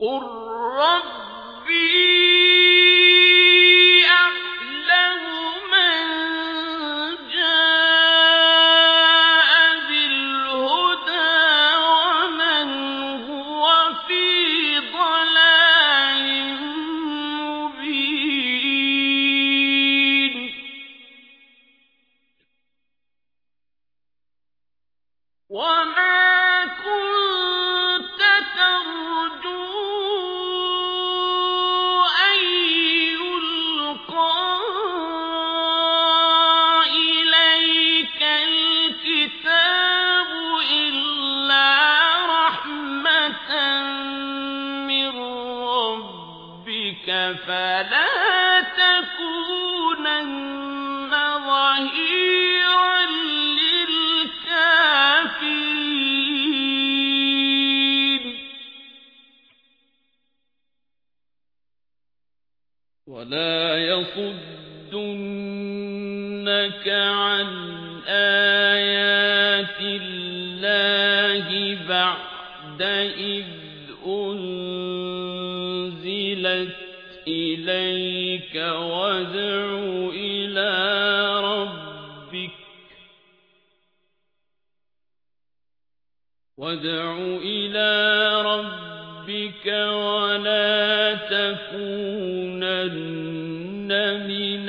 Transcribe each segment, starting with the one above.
قل ربي ولا يصدنك عن آيات الله بعد إذ أنزلت إليك وادع إلى ربك وادع إلى ربك ولا تكونن من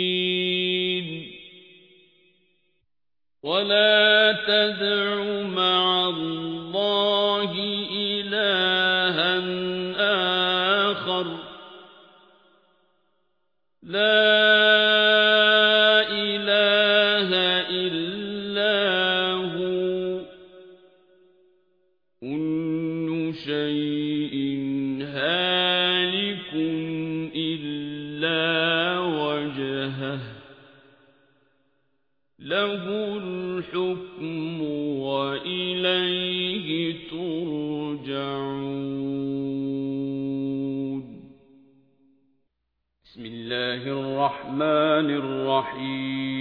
المشركين ولا تدع مع الله إلها آخر لا له الحكم وإليه ترجعون. بسم الله الرحمن الرحيم.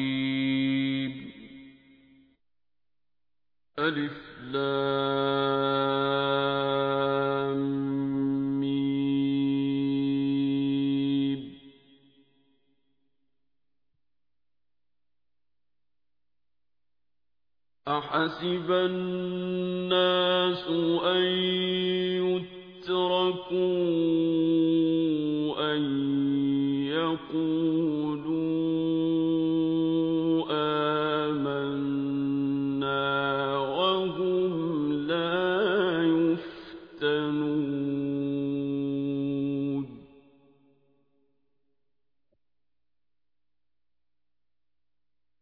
ألف لام. أحسب الناس أن يتركوا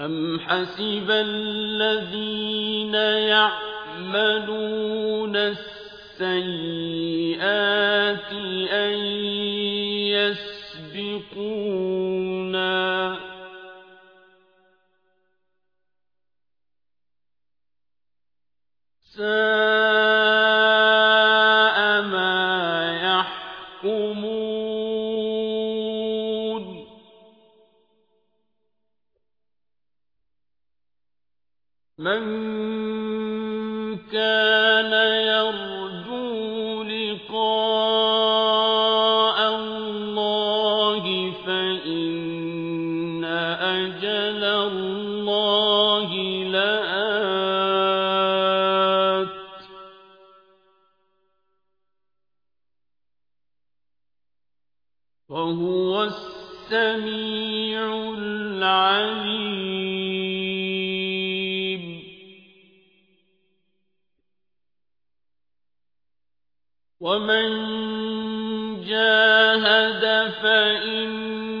أم حسب الذين يعملون السيئات أن يسبقونا ساء ما يحكمون من كان يرجو لقاء الله فإن أجل الله لآت. وهو السميع العليم. ومن جاهد فإنما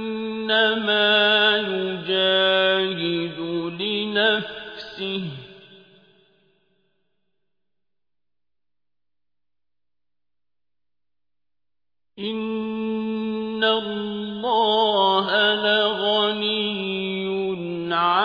يجاهد لنفسه إن الله لغني عنه